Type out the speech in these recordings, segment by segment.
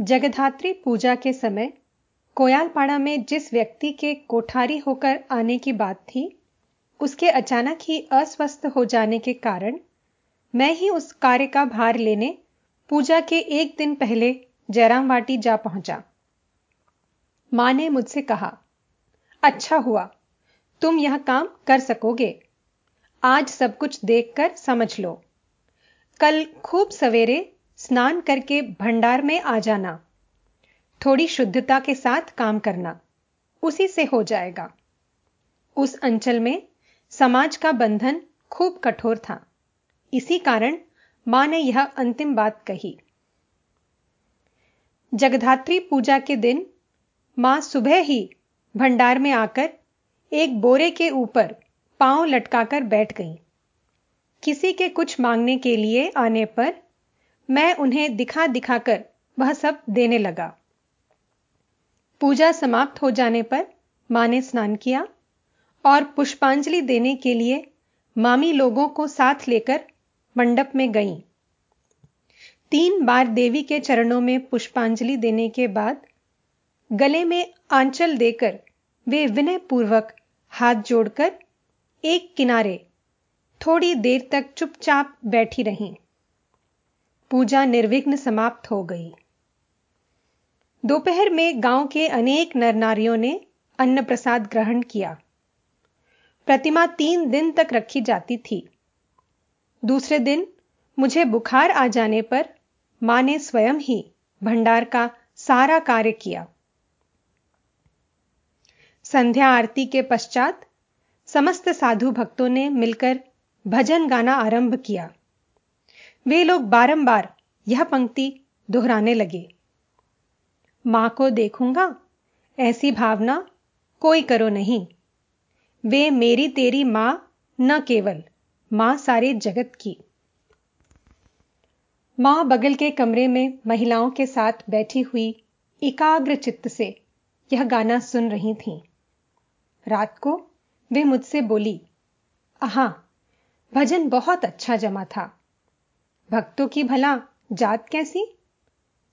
जगधात्री पूजा के समय, कोयालपाड़ा में जिस व्यक्ति के कोठारी होकर आने की बात थी, उसके अचानक ही अस्वस्थ हो जाने के कारण, मैं ही उस कार्य का भार लेने, पूजा के एक दिन पहले जयराम वाटी जा पहुँचा। माँ ने मुझसे कहा अच्छा हुआ, तुम यह काम कर सकोगे। आज सब कुछ देखकर समझ लो। कल खूब सवेरे स्नान करके भंडार में आ जाना। थोड़ी शुद्धता के साथ काम करना, उसी से हो जाएगा। उस अंचल में समाज का बंधन खूब कठोर था। इसी कारण माँ ने यह अंतिम बात कही। जगधात्री पूजा के दिन माँ सुबह ही भंडार में आकर एक बोरे के ऊपर पाँव लटकाकर बैठ गई। किसी के कुछ मांगने के लिए आने पर मैं उन्हें दिखा दिखाकर वह सब देने लगा। पूजा समाप्त हो जाने पर माँ ने स्नान किया और पुष्पांजलि देने के लिए मामी लोगों को साथ लेकर मंडप में गई। तीन बार देवी के चरणों में पुष्पांजलि देने के बाद गले में आंचल देकर वे विनय पूर्वक हाथ जोड़कर एक किनारे थोड़ी देर तक चुपचाप बैठी रहीं। पूजा निर्विघ्न समाप्त हो गई। दोपहर में गाँव के अनेक नर नारियों ने अन्न प्रसाद ग्रहण किया। प्रतिमा तीन दिन तक रखी जाती थी। दूसरे दिन मुझे बुखार आ जाने पर माँ ने स्वयं ही भंडार का सारा कार्य किया। संध्या आरती के पश्चात समस्त साधु भक्तों ने मिलकर भजन गाना आरंभ किया। वे लोग बारंबार यह पंक्ति दोहराने लगे। माँ को देखूँगा, ऐसी भावना कोई करो नहीं। वे मेरी तेरी माँ न केवल, माँ सारे जगत की। माँ बगल के कमरे में महिलाओं के साथ बैठी हुई एकाग्र चित्त से यह गाना सुन रही थीं। रात को वे मुझसे बोली, आहा, भजन बहुत अच्छा जमा था। भक्तों की भला जात कैसी?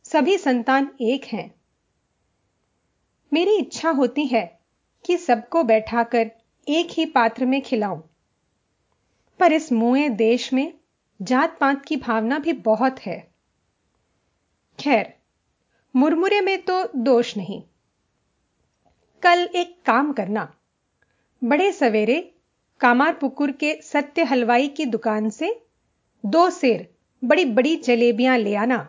सभी संतान एक हैं। मेरी इच्छा होती है कि सबको बैठाकर एक ही पात्र में खिलाऊं। पर इस मुए देश में जात पात की भावना भी बहुत है। खैर, मुरमुरे में तो दोष नहीं। कल एक काम करना। बड़े सवेरे कामार पुकुर के सत्य हलवाई की दुकान से दो सेर बड़ी बड़ी जलेबियाँ ले आना।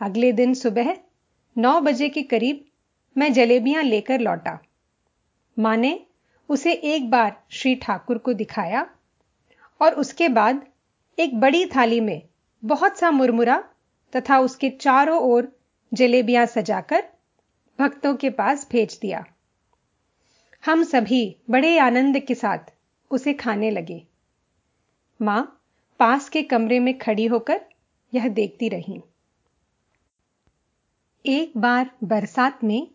अगले दिन सुबह नौ बजे के करीब मैं जलेबियाँ लेकर लौटा। माँ ने उसे एक बार श्री ठाकुर को दिखाया और उसके बाद एक बड़ी थाली में बहुत सा मुरमुरा तथा उसके चारों ओर जलेबियाँ सजाकर भक्तों के पास भेज दिया। हम सभी बड़े आनंद के साथ उसे खाने लगे। माँ पास के कमरे में खड़ी होकर यह देखती रही। एक बार बरसात में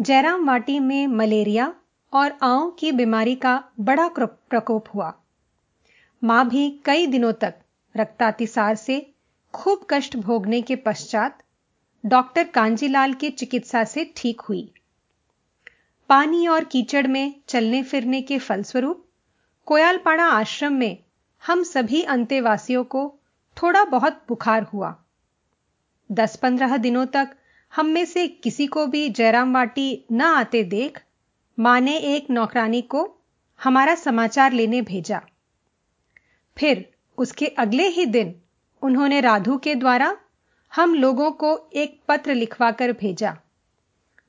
जयराम वाटी में मलेरिया और आंव की बीमारी का बड़ा प्रकोप हुआ। माँ भी कई दिनों तक रक्तातिसार से खूब कष्ट भोगने के पश्चात डॉक्टर कांजीलाल की चिकित्सा से ठीक हुई। पानी और कीचड़ में चलने फिरने के फलस्वरूप कोयालपाड़ा आश्रम में हम सभी अंतेवासियों को थोड़ा बहुत बुखार हुआ। दस पंद्रह दिनों तक हम में से किसी को भी जयराम वाटी न आते देख माँ ने एक नौकरानी को हमारा समाचार लेने भेजा। फिर उसके अगले ही दिन उन्होंने राधु के द्वारा हम लोगों को एक पत्र लिखवाकर भेजा,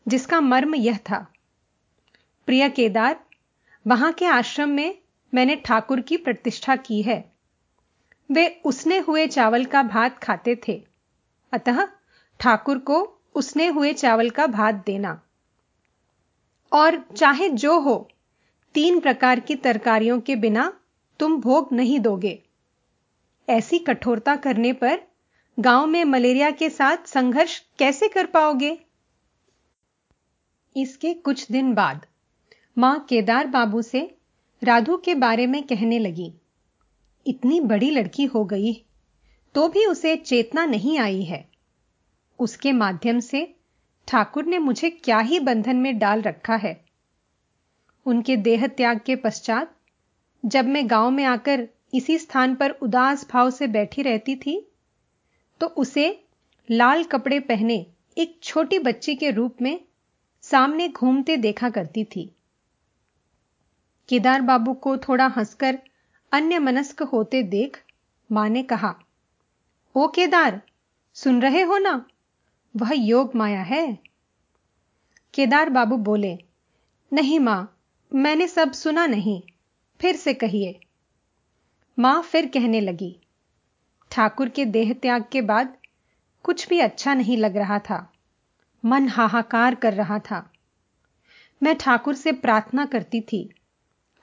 जिसका मर्म यह था, प्रिय केदार, वहाँ के आश्रम में मैंने ठाकुर की प्रतिष्ठा की है। वे उसने हुए चावल का भात खाते थे। अतः ठाकुर को उसने हुए चावल का भात देना। और चाहे जो हो, तीन प्रकार की तरकारियों के बिना तुम भोग नहीं दोगे। ऐसी कठोरता करने पर गाँव में मलेरिया के साथ संघर्ष कैसे कर पाओगे? इसके कुछ दिन बाद माँ केदार बाबू से राधु के बारे में कहने लगी, इतनी बड़ी लड़की हो गई तो भी उसे चेतना नहीं आई है। उसके माध्यम से ठाकुर ने मुझे क्या ही बंधन में डाल रखा है। उनके देह त्याग के पश्चात, जब मैं गाँव में आकर इसी स्थान पर उदास भाव से बैठी रहती थी तो उसे लाल कपड़े पहने एक छोटी बच्ची के रूप में सामने घूमते देखा करती थी। केदार बाबू को थोड़ा हंसकर अन्य मनस्क होते देख माँ ने कहा, ओ केदार, सुन रहे हो ना? वह योग माया है। केदार बाबू बोले, नहीं माँ, मैंने सब सुना नहीं, फिर से कहिए। माँ फिर कहने लगी, ठाकुर के देह त्याग के बाद कुछ भी अच्छा नहीं लग रहा था, मन हाहाकार कर रहा था। मैं ठाकुर से प्रार्थना करती थी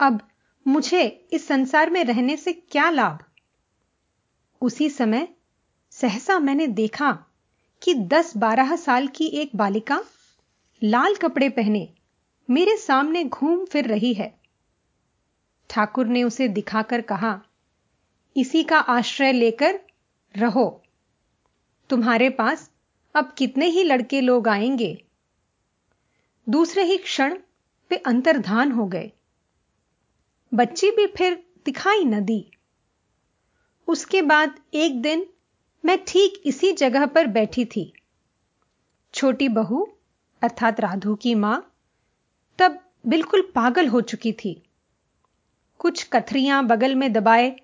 अब मुझे इस संसार में रहने से क्या लाभ? उसी समय सहसा मैंने देखा कि दस बारह साल की एक बालिका लाल कपड़े पहने मेरे सामने घूम फिर रही है। ठाकुर ने उसे दिखाकर कहा, इसी का आश्रय लेकर रहो। तुम्हारे पास अब कितने ही लड़के लोग आएँगे। दूसरे ही क्षण वे अंतर्धान हो गए। बच्ची भी फिर दिखाई न दी। उसके बाद एक दिन मैं ठीक इसी जगह पर बैठी थी। छोटी बहू, अर्थात राधु की माँ, तब बिल्कुल पागल हो चुकी थी। कुछ कथरियाँ बगल में दबाए,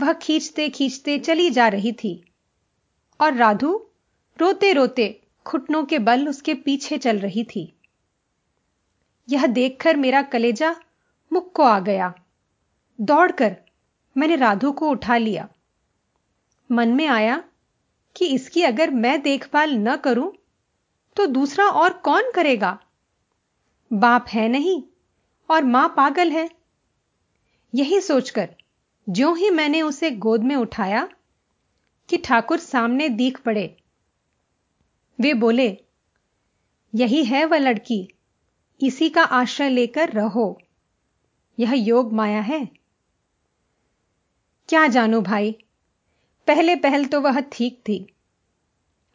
वह खींचते खींचते चली जा रही थी और राधु रोते रोते घुटनों के बल उसके पीछे चल रही थी। यह देखकर मेरा कलेजा मुक्को आ गया। दौड़कर मैंने राधु को उठा लिया। मन में आया कि इसकी अगर मैं देखभाल न करूँ तो दूसरा और कौन करेगा? बाप है नहीं और माँ पागल है। यही सोचकर ज्यों ही मैंने उसे गोद में उठाया कि ठाकुर सामने दीख पड़े। वे बोले, यही है वह लड़की, इसी का आश्रय लेकर रहो। यह योग माया है। क्या जानू भाई? पहले पहल तो वह ठीक थी।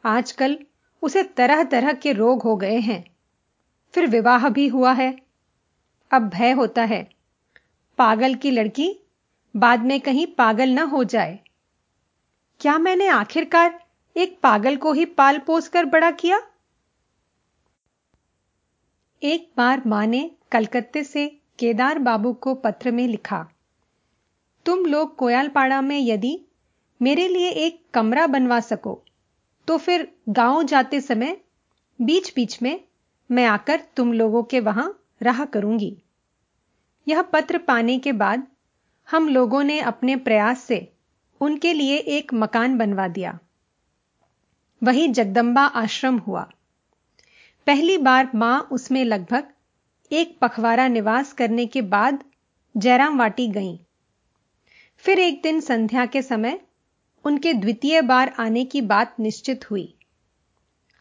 आजकल उसे तरह तरह के रोग हो गए हैं। फिर विवाह भी हुआ है। अब भय होता है। पागल की लड़की बाद में कहीं पागल ना हो जाए। क्या मैंने आखिरकार एक पागल को ही पाल पोस कर बड़ा किया? एक बार माँ ने कलकत्ते से केदार बाबू को पत्र में लिखा। तुम लोग कोयालपाड़ा में यदि मेरे लिए एक कमरा बनवा सको तो फिर गाँव जाते समय बीच बीच में मैं आकर तुम लोगों के वहाँ रहा करूँगी। यह पत्र पाने के बाद हम लोगों ने अपने प्रयास से उनके लिए एक मकान बनवा दिया। वही जगदंबा आश्रम हुआ। पहली बार माँ उसमें लगभग एक पखवारा निवास करने के बाद जयराम वाटी गईं। फिर एक दिन संध्या के समय उनके द्वितीय बार आने की बात निश्चित हुई।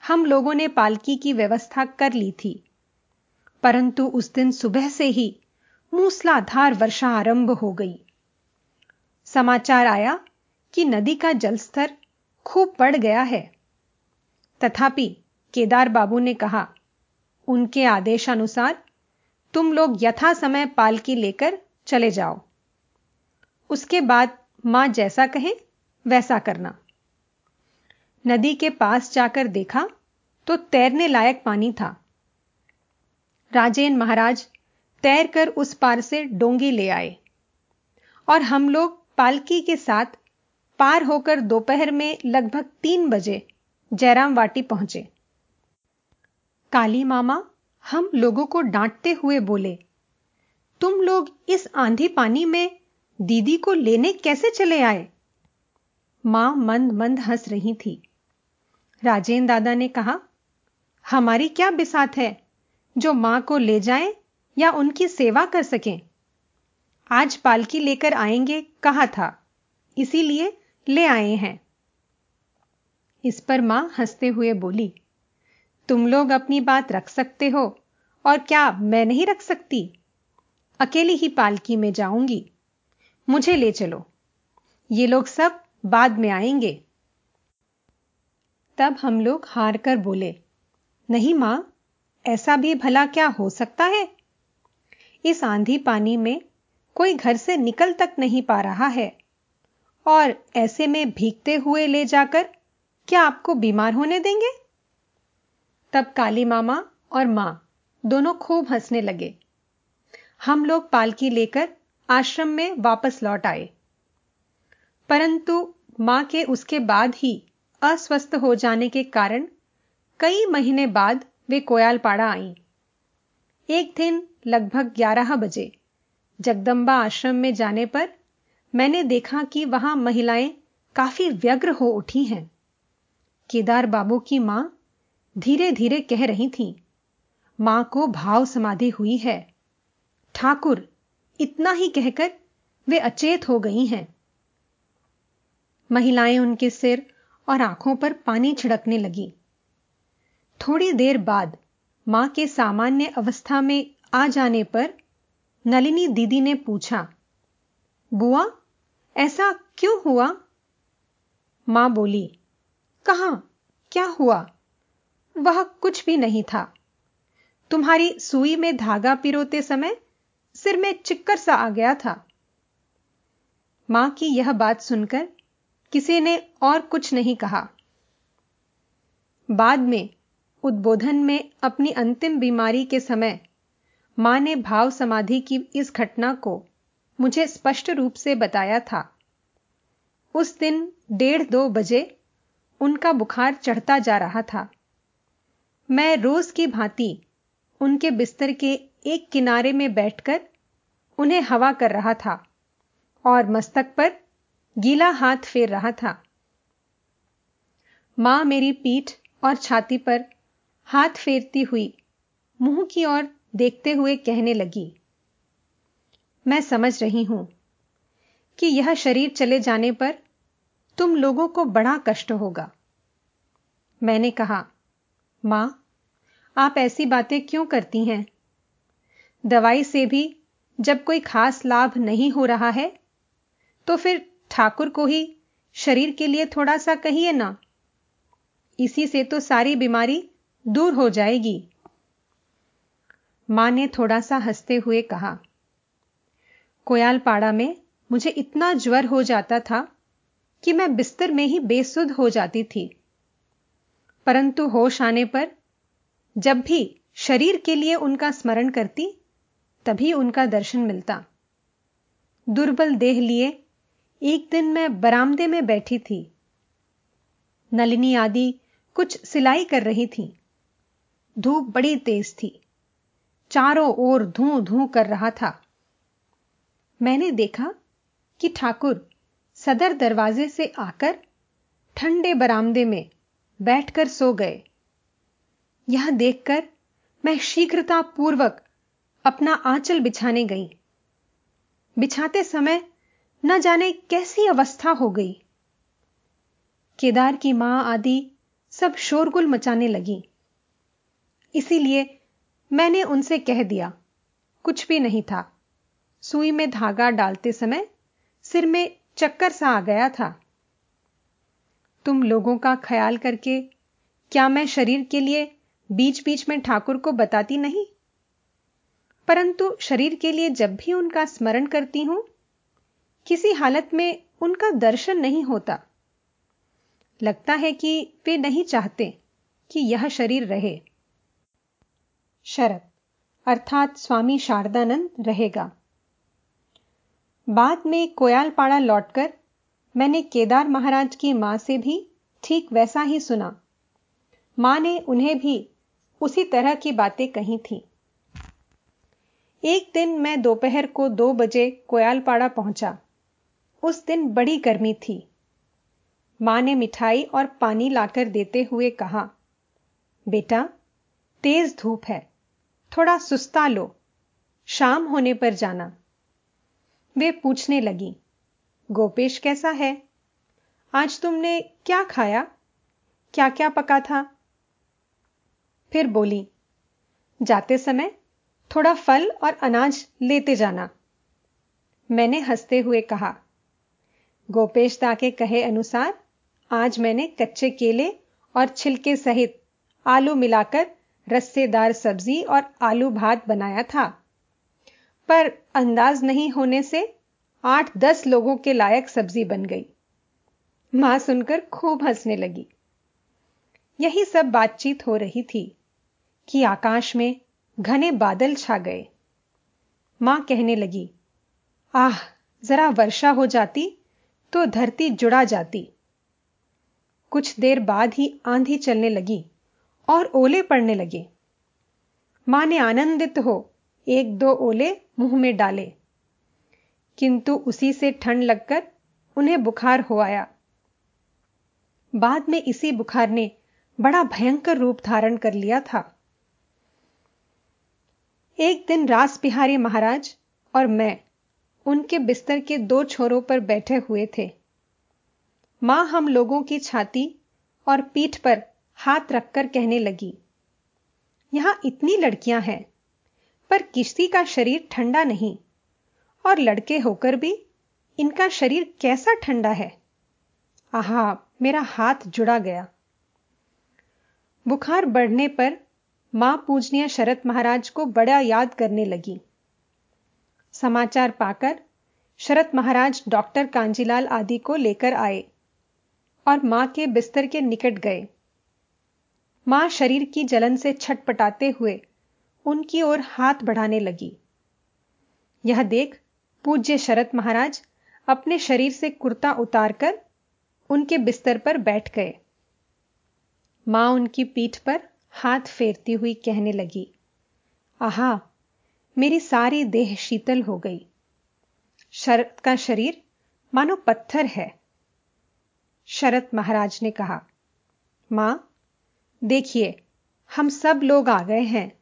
हम लोगों ने पालकी की व्यवस्था कर ली थी। परंतु उस दिन सुबह से ही मूसलाधार वर्षा आरंभ हो गई। समाचार आया कि नदी का जलस्तर खूब बढ़ गया है। तथापि केदार बाबू ने कहा, उनके आदेशानुसार तुम लोग यथा समय पालकी लेकर चले जाओ। उसके बाद माँ जैसा कहे, वैसा करना। नदी के पास जाकर देखा तो तैरने लायक पानी था। राजेन महाराज तैरकर उस पार से डोंगी ले आए। और हम लोग पालकी के साथ पार होकर दोपहर में लगभग तीन बजे जयराम वाटी पहुँचे। काली मामा हम लोगों को डांटते हुए बोले, तुम लोग इस आंधी पानी में दीदी को लेने कैसे चले आए? माँ मंद मंद हंस रही थी। राजेंद्र दादा ने कहा, हमारी क्या बिसात है? जो माँ को ले जाएँ या उनकी सेवा कर सकें? आज पालकी लेकर आएँगे कहा था? इसीलिए ले आए हैं। इस पर माँ हँसते हुए बोली, तुम लोग अपनी बात रख सकते हो और क्या मैं नहीं रख सकती? अकेली ही पालकी में जाऊँगी। मुझे ले चलो। ये लोग सब बाद में आएँगे। तब हम लोग हार कर बोले, नहीं माँ, ऐसा भी भला क्या हो सकता है? इस आंधी पानी में कोई घर से निकल तक नहीं पा रहा है। और ऐसे में भीगते हुए ले जाकर क्या आपको बीमार होने देंगे? तब काली मामा और माँ दोनों खूब हंसने लगे। हम लोग पालकी लेकर आश्रम में वापस लौट आए। परंतु माँ के उसके बाद ही अस्वस्थ हो जाने के कारण कई महीने बाद वे कोयालपाड़ा आईं। एक दिन लगभग ग्यारह बजे जगदंबा आश्रम में जाने पर मैंने देखा कि वहाँ महिलाएँ काफ़ी व्यग्र हो उठी हैं। केदार बाबू की माँ धीरे धीरे कह रही थी, माँ को भाव समाधि हुई है। ठाकुर इतना ही कहकर वे अचेत हो गई हैं। महिलाएँ उनके सिर और आँखों पर पानी छिड़कने लगी। थोड़ी देर बाद माँ के सामान्य अवस्था में आ जाने पर नलिनी दीदी ने पूछा, बुआ, ऐसा क्यों हुआ? माँ बोली, कहा? क्या हुआ? वह कुछ भी नहीं था। तुम्हारी सुई में धागा पिरोते समय सिर में चिक्कर सा आ गया था। माँ की यह बात सुनकर किसी ने और कुछ नहीं कहा। बाद में उद्बोधन में अपनी अंतिम बीमारी के समय माँ ने भाव समाधि की इस घटना को मुझे स्पष्ट रूप से बताया था। उस दिन डेढ़ दो बजे उनका बुखार चढ़ता जा रहा था। मैं रोज की भांति उनके बिस्तर के एक किनारे में बैठकर उन्हें हवा कर रहा था और मस्तक पर गीला हाथ फेर रहा था। माँ मेरी पीठ और छाती पर हाथ फेरती हुई मुँह की ओर देखते हुए कहने लगी, मैं समझ रही हूँ कि यह शरीर चले जाने पर तुम लोगों को बड़ा कष्ट होगा। मैंने कहा, माँ, आप ऐसी बातें क्यों करती हैं? दवाई से भी जब कोई खास लाभ नहीं हो रहा है तो फिर ठाकुर को ही शरीर के लिए थोड़ा सा कहिए ना। इसी से तो सारी बीमारी दूर हो जाएगी। माँ ने थोड़ा सा हँसते हुए कहा, कोयालपाड़ा में मुझे इतना ज्वर हो जाता था कि मैं बिस्तर में ही बेसुध हो जाती थी। परंतु होश आने पर जब भी शरीर के लिए उनका स्मरण करती तभी उनका दर्शन मिलता। दुर्बल देह लिए एक दिन मैं बरामदे में बैठी थी। नलिनी आदि कुछ सिलाई कर रही थी। धूप बड़ी तेज थी। चारों ओर धू धू कर रहा था। मैंने देखा कि ठाकुर सदर दरवाजे से आकर ठंडे बरामदे में बैठकर सो गए। यह देखकर मैं शीघ्रता पूर्वक अपना आंचल बिछाने गई। बिछाते समय न जाने कैसी अवस्था हो गई। केदार की माँ आदि सब शोरगुल मचाने लगी। इसीलिए मैंने उनसे कह दिया, कुछ भी नहीं था। सुई में धागा डालते समय सिर में चक्कर सा आ गया था। तुम लोगों का ख्याल करके क्या मैं शरीर के लिए बीच बीच में ठाकुर को बताती नहीं? परंतु शरीर के लिए जब भी उनका स्मरण करती हूँ, किसी हालत में उनका दर्शन नहीं होता। लगता है कि वे नहीं चाहते कि यह शरीर रहे। शरद अर्थात स्वामी शारदानंद रहेगा। बाद में कोयालपाड़ा लौटकर मैंने केदार महाराज की माँ से भी ठीक वैसा ही सुना। माँ ने उन्हें भी उसी तरह की बातें कही थी। एक दिन मैं दोपहर को दो बजे कोयालपाड़ा पहुँचा। उस दिन बड़ी गर्मी थी। माँ ने मिठाई और पानी लाकर देते हुए कहा, बेटा, तेज धूप है, थोड़ा सुस्ता लो, शाम होने पर जाना। वे पूछने लगी, गोपेश कैसा है? आज तुमने क्या खाया? क्या क्या पका था? फिर बोली, जाते समय थोड़ा फल और अनाज लेते जाना। मैंने हँसते हुए कहा, गोपेश दा के कहे अनुसार, आज मैंने कच्चे केले और छिलके सहित आलू मिलाकर रस्सेदार सब्ज़ी और आलू भात बनाया था। पर अंदाज नहीं होने से आठ दस लोगों के लायक सब्ज़ी बन गई। माँ सुनकर खूब हंसने लगी। यही सब बातचीत हो रही थी कि आकाश में घने बादल छा गए। माँ कहने लगी, आह, जरा वर्षा हो जाती तो धरती जुड़ा जाती। कुछ देर बाद ही आंधी चलने लगी और ओले पड़ने लगे। माँ ने आनंदित हो एक दो ओले मुँह में डाले। किंतु उसी से ठंड लगकर उन्हें बुखार हो आया। बाद में इसी बुखार ने बड़ा भयंकर रूप धारण कर लिया था। एक दिन रास बिहारी महाराज और मैं उनके बिस्तर के दो छोरों पर बैठे हुए थे। माँ हम लोगों की छाती और पीठ पर हाथ रखकर कहने लगी, यहाँ इतनी लड़कियाँ हैं, पर किश्ती का शरीर ठंडा नहीं और लड़के होकर भी इनका शरीर कैसा ठंडा है? आहा, मेरा हाथ जुड़ा गया। बुखार बढ़ने पर माँ पूजनीय शरत महाराज को बड़ा याद करने लगी। समाचार पाकर शरत महाराज डॉक्टर कांजीलाल आदि को लेकर आए और माँ के बिस्तर के निकट गए। माँ शरीर की जलन से छटपटाते हुए उनकी ओर हाथ बढ़ाने लगी। यह देख पूज्य शरत महाराज अपने शरीर से कुर्ता उतारकर उनके बिस्तर पर बैठ गए। माँ उनकी पीठ पर हाथ फेरती हुई कहने लगी, आहा, मेरी सारी देह शीतल हो गई। शरत का शरीर मानो पत्थर है। शरत महाराज ने कहा, माँ, देखिए, हम सब लोग आ गए हैं।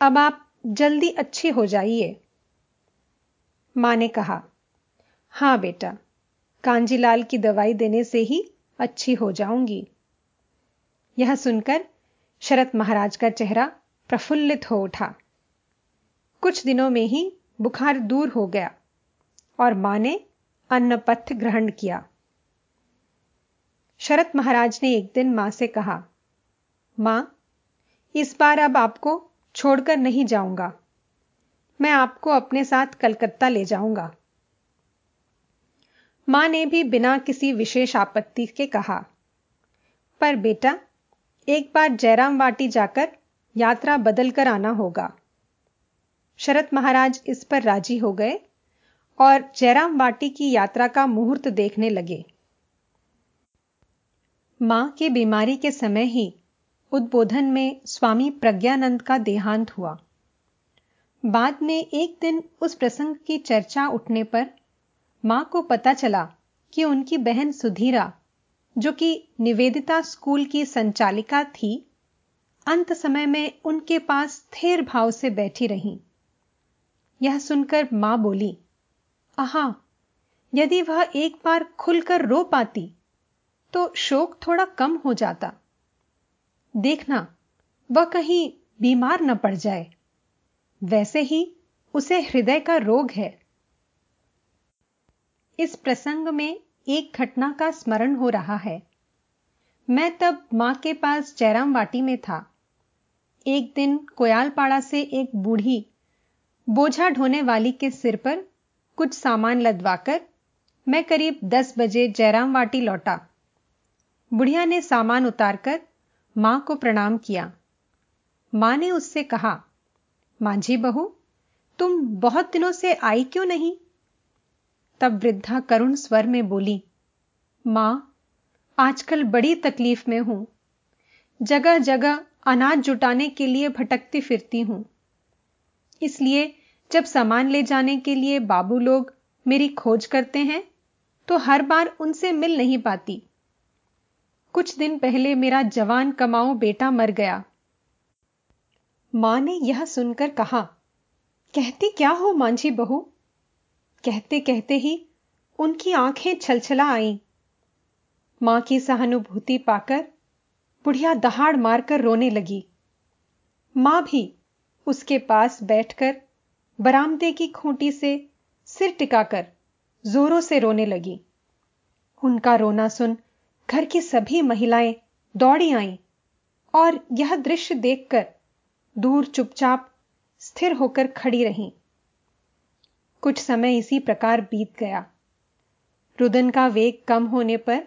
अब आप जल्दी अच्छे हो जाइए। माँ ने कहा, हाँ बेटा, कांजीलाल की दवाई देने से ही अच्छी हो जाऊँगी। यह सुनकर शरत महाराज का चेहरा प्रफुल्लित हो उठा। कुछ दिनों में ही बुखार दूर हो गया और माँ ने अन्नपथ ग्रहण किया। शरत महाराज ने एक दिन माँ से कहा, माँ, इस बार अब आपको छोड़कर नहीं जाऊँगा। मैं आपको अपने साथ कलकत्ता ले जाऊँगा। माँ ने भी बिना किसी विशेष आपत्ति के कहा, पर बेटा एक बार जयराम वाटी जाकर यात्रा बदलकर आना होगा। शरत महाराज इस पर राज़ी हो गए और जयराम वाटी की यात्रा का मुहूर्त देखने लगे। माँ की बीमारी के समय ही उद्बोधन में स्वामी प्रज्ञानंद का देहांत हुआ। बाद में एक दिन उस प्रसंग की चर्चा उठने पर माँ को पता चला कि उनकी बहन सुधीरा जो कि निवेदिता स्कूल की संचालिका थी, अंत समय में उनके पास स्थिर भाव से बैठी रही। यह सुनकर माँ बोली, आहा, यदि वह एक बार खुलकर रो पाती तो शोक थोड़ा कम हो जाता। देखना, वह कहीं बीमार न पड़ जाए। वैसे ही उसे हृदय का रोग है। इस प्रसंग में एक घटना का स्मरण हो रहा है। मैं तब माँ के पास जयराम वाटी में था। एक दिन कोयालपाड़ा से एक बूढ़ी बोझा ढोने वाली के सिर पर कुछ सामान लदवाकर मैं करीब दस बजे जयराम वाटी लौटा। बुढ़िया ने सामान उतारकर माँ को प्रणाम किया। माँ ने उससे कहा, मांझी बहू, तुम बहुत दिनों से आई क्यों नहीं? तब वृद्धा करुण स्वर में बोली, माँ, आजकल बड़ी तकलीफ़ में हूँ। जगह जगह अनाज जुटाने के लिए भटकती फिरती हूँ। इसलिए जब सामान ले जाने के लिए बाबू लोग मेरी खोज करते हैं तो हर बार उनसे मिल नहीं पाती। कुछ दिन पहले मेरा जवान कमाऊ बेटा मर गया। माँ ने यह सुनकर कहा, कहती क्या हो मांझी बहू? कहते कहते ही उनकी आँखें छलछला आईं। माँ की सहानुभूति पाकर बुढ़िया दहाड़ मारकर रोने लगी। माँ भी उसके पास बैठकर बरामदे की खूंटी से सिर टिकाकर जोरों से रोने लगी। उनका रोना सुन घर की सभी महिलाएँ दौड़ी आई और यह दृश्य देखकर दूर चुपचाप स्थिर होकर खड़ी रहीं। कुछ समय इसी प्रकार बीत गया। रुदन का वेग कम होने पर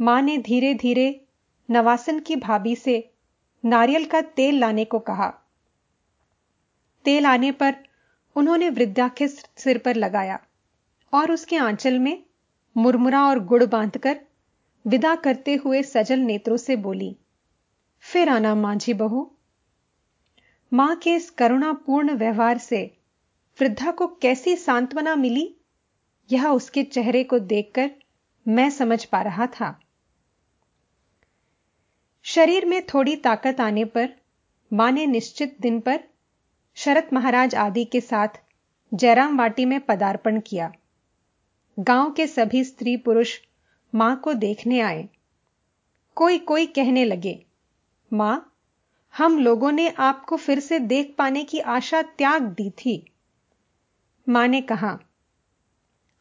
माँ ने धीरे धीरे नवासन की भाभी से नारियल का तेल लाने को कहा। तेल आने पर उन्होंने वृद्धा के सिर पर लगाया और उसके आंचल में मुरमुरा और गुड़ बांधकर विदा करते हुए सजल नेत्रों से बोली, फिर आना मांझी बहू। माँ के इस करुणापूर्ण व्यवहार से वृद्धा को कैसी सांत्वना मिली? यह उसके चेहरे को देखकर मैं समझ पा रहा था। शरीर में थोड़ी ताकत आने पर, माँ ने निश्चित दिन पर शरत महाराज आदि के साथ जयराम वाटी में पदार्पण किया। गाँव के सभी स्त्री पुरुष माँ को देखने आए। कोई कोई कहने लगे, माँ, हम लोगों ने आपको फिर से देख पाने की आशा त्याग दी थी। माँ ने कहा,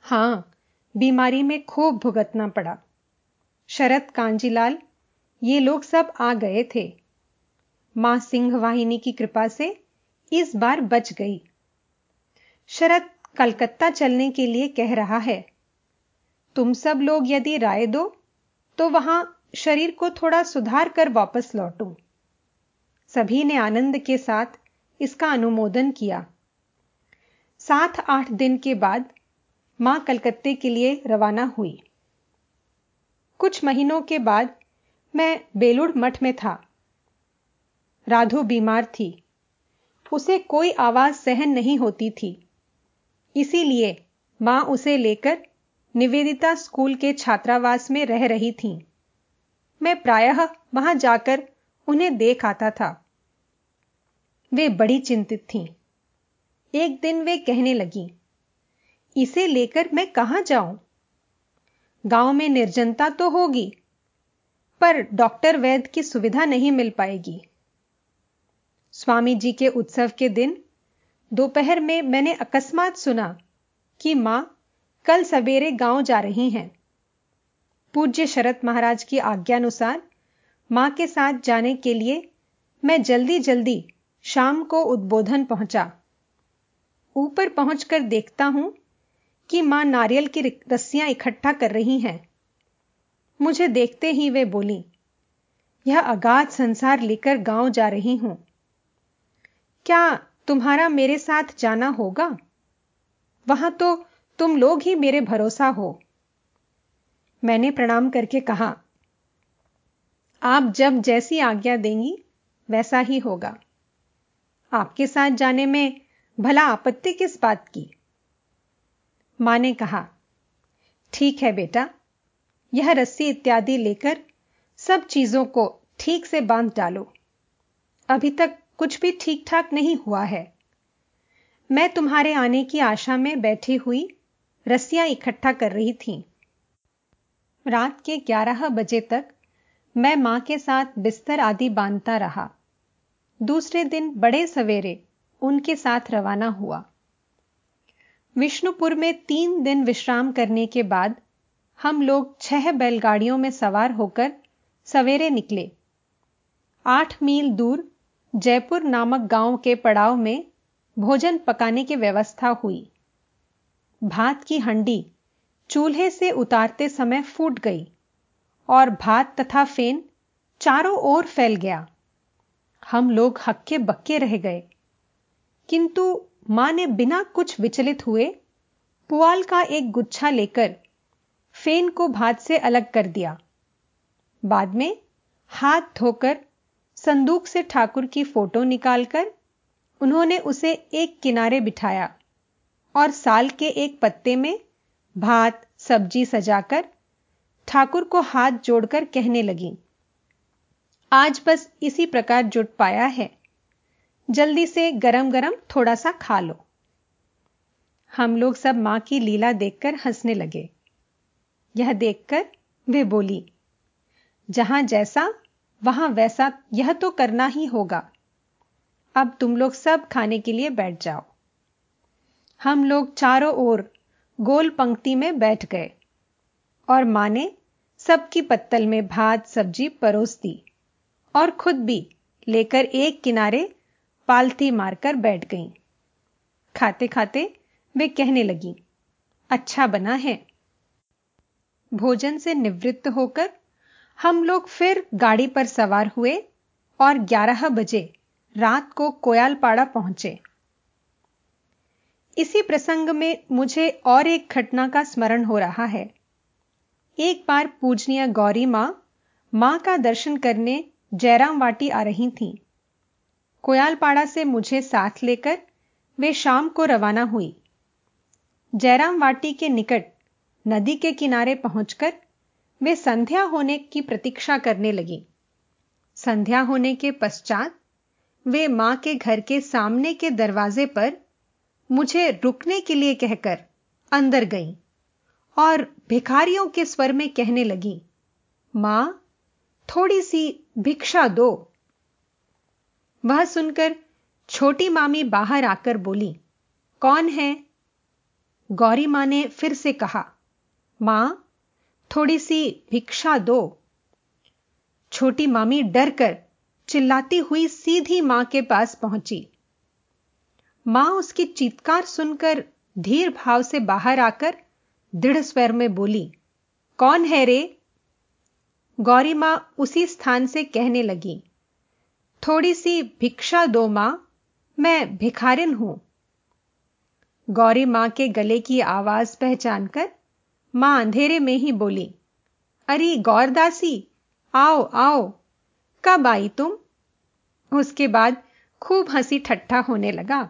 हाँ, बीमारी में खूब भुगतना पड़ा। शरद कांजीलाल, ये लोग सब आ गए थे। माँ सिंह वाहिनी की कृपा से इस बार बच गई। शरद कलकत्ता चलने के लिए कह रहा है, तुम सब लोग यदि राय दो तो वहाँ शरीर को थोड़ा सुधार कर वापस लौटूं। सभी ने आनंद के साथ इसका अनुमोदन किया। सात आठ दिन के बाद माँ कलकत्ते के लिए रवाना हुई। कुछ महीनों के बाद मैं बेलुड़ मठ में था। राधु बीमार थी। उसे कोई आवाज़ सहन नहीं होती थी। इसीलिए माँ उसे लेकर निवेदिता स्कूल के छात्रावास में रह रही थी। मैं प्रायः वहाँ जाकर उन्हें देख आता था। वे बड़ी चिंतित थीं। एक दिन वे कहने लगी, इसे लेकर मैं कहाँ जाऊँ? गाँव में निर्जनता तो होगी, पर डॉक्टर वैद्य की सुविधा नहीं मिल पाएगी। स्वामी जी के उत्सव के दिन दोपहर में मैंने अकस्मात सुना कि माँ कल सवेरे गाँव जा रही हैं। पूज्य शरत महाराज की आज्ञानुसार माँ के साथ जाने के लिए मैं जल्दी जल्दी शाम को उद्बोधन पहुँचा। ऊपर पहुंचकर देखता हूँ कि माँ नारियल की रस्सियाँ इकट्ठा कर रही हैं। मुझे देखते ही वे बोली, यह अगाध संसार लेकर गाँव जा रही हूँ। क्या तुम्हारा मेरे साथ जाना होगा? वहाँ तो तुम लोग ही मेरे भरोसा हो। मैंने प्रणाम करके कहा, आप जब जैसी आज्ञा देंगी, वैसा ही होगा। आपके साथ जाने में भला आपत्ति किस बात की? माँ ने कहा, ठीक है बेटा, यह रस्सी इत्यादि लेकर सब चीज़ों को ठीक से बाँध डालो। अभी तक कुछ भी ठीक ठाक नहीं हुआ है। मैं तुम्हारे आने की आशा में बैठी हुई रस्सियाँ इकट्ठा कर रही थी। रात के ग्यारह बजे तक मैं माँ के साथ बिस्तर आदि बांधता रहा। दूसरे दिन बड़े सवेरे उनके साथ रवाना हुआ। विष्णुपुर में तीन दिन विश्राम करने के बाद हम लोग छह बैलगाड़ियों में सवार होकर सवेरे निकले। आठ मील दूर जयपुर नामक गाँव के पड़ाव में भोजन पकाने की व्यवस्था हुई। भात की हंडी चूल्हे से उतारते समय फूट गई और भात तथा फेन चारों ओर फैल गया। हम लोग हक्के बक्के रह गए। किंतु माँ ने बिना कुछ विचलित हुए पुआल का एक गुच्छा लेकर फेन को भात से अलग कर दिया। बाद में हाथ धोकर संदूक से ठाकुर की फ़ोटो निकालकर उन्होंने उसे एक किनारे बिठाया और साल के एक पत्ते में भात, सब्ज़ी सजाकर ठाकुर को हाथ जोड़कर कहने लगी, आज बस इसी प्रकार जुट पाया है। जल्दी से गरम गरम थोड़ा सा खा लो। हम लोग सब माँ की लीला देखकर हंसने लगे। यह देखकर वे बोली, जहाँ जैसा, वहाँ वैसा यह तो करना ही होगा। अब तुम लोग सब खाने के लिए बैठ जाओ। हम लोग चारों ओर गोल पंक्ति में बैठ गए और माँ ने सबकी पत्तल में भात, सब्ज़ी परोस दी और खुद भी लेकर एक किनारे पालती मारकर बैठ गईं। खाते खाते वे कहने लगी अच्छा बना है। भोजन से निवृत्त होकर हम लोग फिर गाड़ी पर सवार हुए और 11 बजे रात को कोयालपाड़ा पहुँचे। इसी प्रसंग में मुझे और एक घटना का स्मरण हो रहा है। एक बार पूजनीय गौरी माँ माँ का दर्शन करने जयराम वाटी आ रही थीं। कोयालपाड़ा से मुझे साथ लेकर वे शाम को रवाना हुई। जयराम वाटी के निकट नदी के किनारे पहुंचकर वे संध्या होने की प्रतीक्षा करने लगी। संध्या होने के पश्चात वे माँ के घर के सामने के दरवाजे पर मुझे रुकने के लिए कहकर अंदर गई और भिखारियों के स्वर में कहने लगी, माँ, थोड़ी सी भिक्षा दो। वह सुनकर छोटी मामी बाहर आकर बोली, कौन है? गौरी माँ ने फिर से कहा, माँ, थोड़ी सी भिक्षा दो। छोटी मामी डर कर चिल्लाती हुई सीधी माँ के पास पहुँची। माँ उसकी चीत्कार सुनकर धीर भाव से बाहर आकर दृढ़ स्वर में बोली, कौन है रे? गौरी माँ उसी स्थान से कहने लगी। थोड़ी सी भिक्षा दो माँ, मैं भिखारिन हूँ। गौरी माँ के गले की आवाज़ पहचानकर माँ अंधेरे में ही बोली, अरे गौरदासी, आओ आओ, कब आई तुम? उसके बाद खूब हँसी ठट्ठा होने लगा।